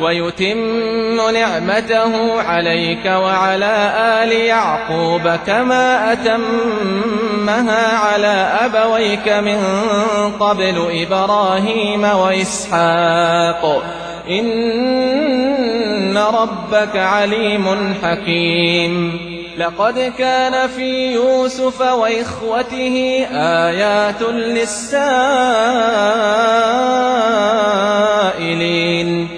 ويتم نعمته عليك وعلى آل يعقوب كما أتمها على أبويك من قبل إبراهيم وإسحاق. إن ربك عليم حكيم. لقد كان في يوسف وإخوته آيات للسائلين.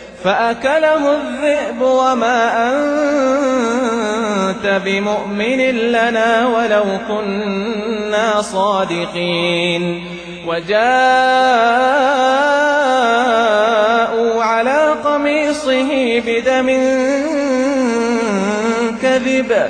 فأكله الذئب وما أنت بمؤمن لنا ولو كنا صادقين. وجاءوا على قميصه بدم كذب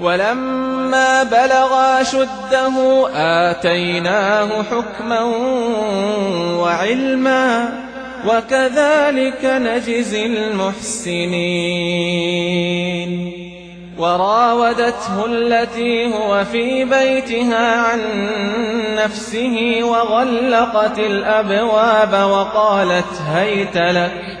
ولما بلغ شده آتيناه حكما وعلما وكذلك نجزي المحسنين. وراودته التي هو في بيتها عن نفسه وغلقت الأبواب وقالت هيت لك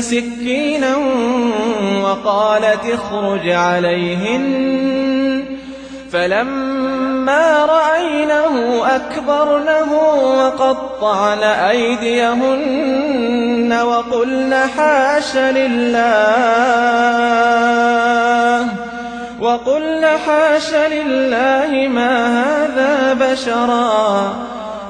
سكينا وقالت اخرج عليهن. فلما رأينه أكبرنه وقطعن أيديهن وقلن حاش لله وقلن حاش لله ما هذا بشرا.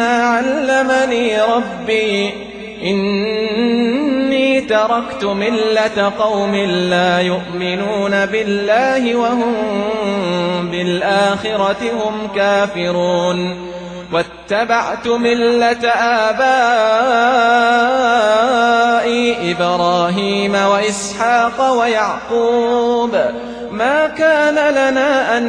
علمني ربي. إني تركت ملة قوم لا يؤمنون بالله وهم بالآخرة هم كافرون. واتبعت ملة آبائي إبراهيم وإسحاق ويعقوب. ما كان لنا أن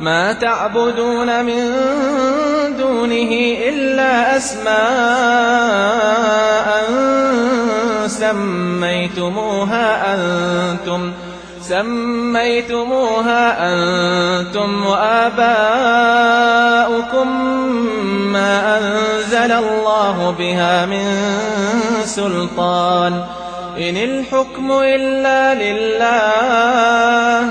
ما تعبدون من دونه إلا أسماء سميتموها أنتم سميتموها أنتم وآباؤكم ما أنزل الله بها من سلطان. إن الحكم إلا لله